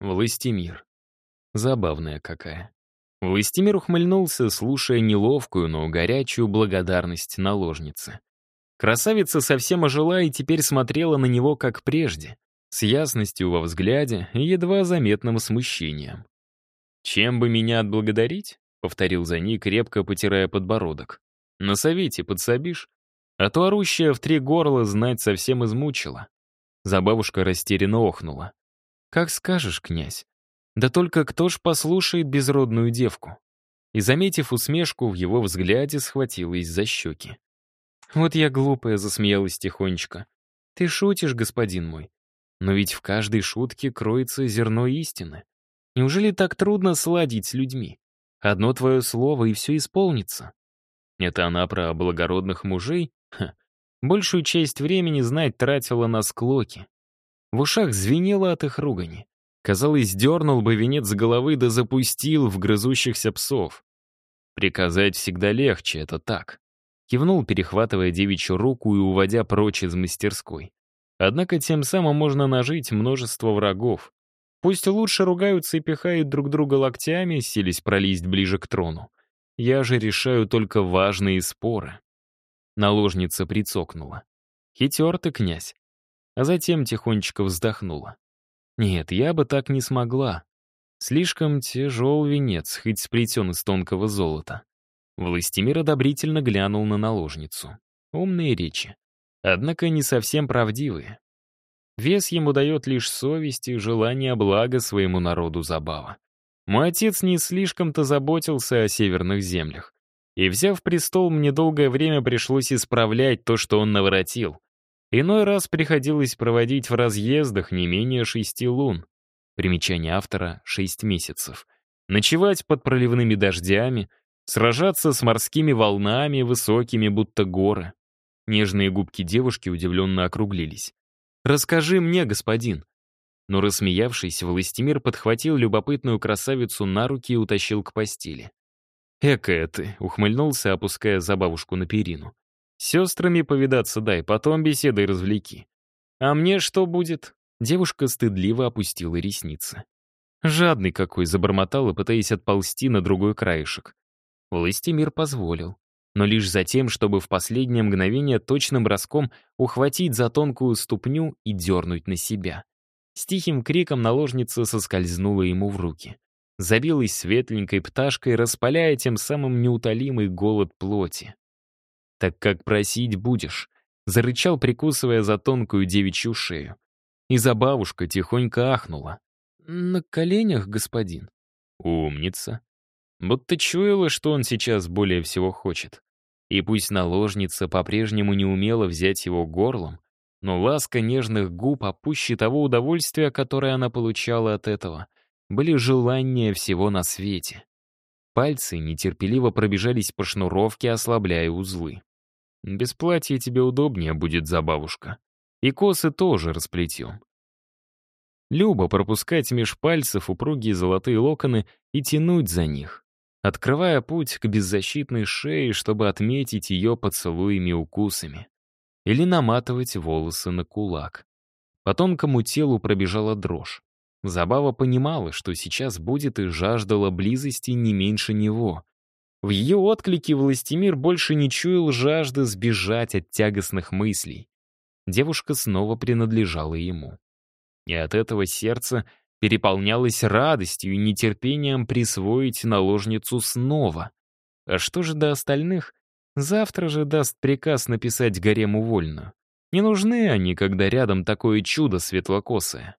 Властимир. Забавная какая. Властимир ухмыльнулся, слушая неловкую, но горячую благодарность наложницы. Красавица совсем ожила и теперь смотрела на него, как прежде, с ясностью во взгляде и едва заметным смущением. «Чем бы меня отблагодарить?» — повторил за ней, крепко потирая подбородок. «На совете подсобишь? А то орущая в три горла знать совсем измучила». Забавушка растерянно охнула. «Как скажешь, князь. Да только кто ж послушает безродную девку?» И, заметив усмешку, в его взгляде схватилась за щеки. «Вот я глупая», — засмеялась тихонечко. «Ты шутишь, господин мой. Но ведь в каждой шутке кроется зерно истины. Неужели так трудно сладить с людьми? Одно твое слово, и все исполнится». Это она про благородных мужей? Ха. Большую часть времени знать тратила на склоки. В ушах звенело от их ругани. Казалось, дернул бы венец с головы да запустил в грызущихся псов. Приказать всегда легче, это так. Кивнул, перехватывая девичью руку и уводя прочь из мастерской. Однако тем самым можно нажить множество врагов. Пусть лучше ругаются и пихают друг друга локтями, сились пролезть ближе к трону. Я же решаю только важные споры. Наложница прицокнула. Хитер ты, князь. А затем тихонечко вздохнула. Нет, я бы так не смогла. Слишком тяжел венец, хоть сплетен из тонкого золота. Властимир одобрительно глянул на наложницу. Умные речи. Однако не совсем правдивые. Вес ему дает лишь совесть и желание блага своему народу забава. Мой отец не слишком-то заботился о северных землях. И, взяв престол, мне долгое время пришлось исправлять то, что он наворотил. Иной раз приходилось проводить в разъездах не менее шести лун. Примечание автора — шесть месяцев. Ночевать под проливными дождями, сражаться с морскими волнами, высокими, будто горы. Нежные губки девушки удивленно округлились. «Расскажи мне, господин». Но, рассмеявшись, Властимир подхватил любопытную красавицу на руки и утащил к постели. «Экая ты», — ухмыльнулся, опуская забавушку на перину. «Сестрами повидаться дай, потом беседой развлеки». «А мне что будет?» Девушка стыдливо опустила ресницы. Жадный какой, забормотала, пытаясь отползти на другой краешек. Властимир позволил. Но лишь за тем, чтобы в последнее мгновение точным броском ухватить за тонкую ступню и дернуть на себя. С тихим криком наложница соскользнула ему в руки забилась светленькой пташкой, распаляя тем самым неутолимый голод плоти. «Так как просить будешь», — зарычал, прикусывая за тонкую девичью шею. И забавушка тихонько ахнула. «На коленях, господин». «Умница». Будто чуяла, что он сейчас более всего хочет. И пусть наложница по-прежнему не умела взять его горлом, но ласка нежных губ опуще того удовольствия, которое она получала от этого, были желания всего на свете. Пальцы нетерпеливо пробежались по шнуровке, ослабляя узлы. «Без платья тебе удобнее будет, забавушка. И косы тоже расплетем». Люба пропускать меж пальцев упругие золотые локоны и тянуть за них, открывая путь к беззащитной шее, чтобы отметить ее поцелуями и укусами. Или наматывать волосы на кулак. По тонкому телу пробежала дрожь. Забава понимала, что сейчас будет и жаждала близости не меньше него. В ее отклике Властимир больше не чуял жажды сбежать от тягостных мыслей. Девушка снова принадлежала ему. И от этого сердце переполнялось радостью и нетерпением присвоить наложницу снова. А что же до остальных? Завтра же даст приказ написать гарему вольно. Не нужны они, когда рядом такое чудо светлокосое.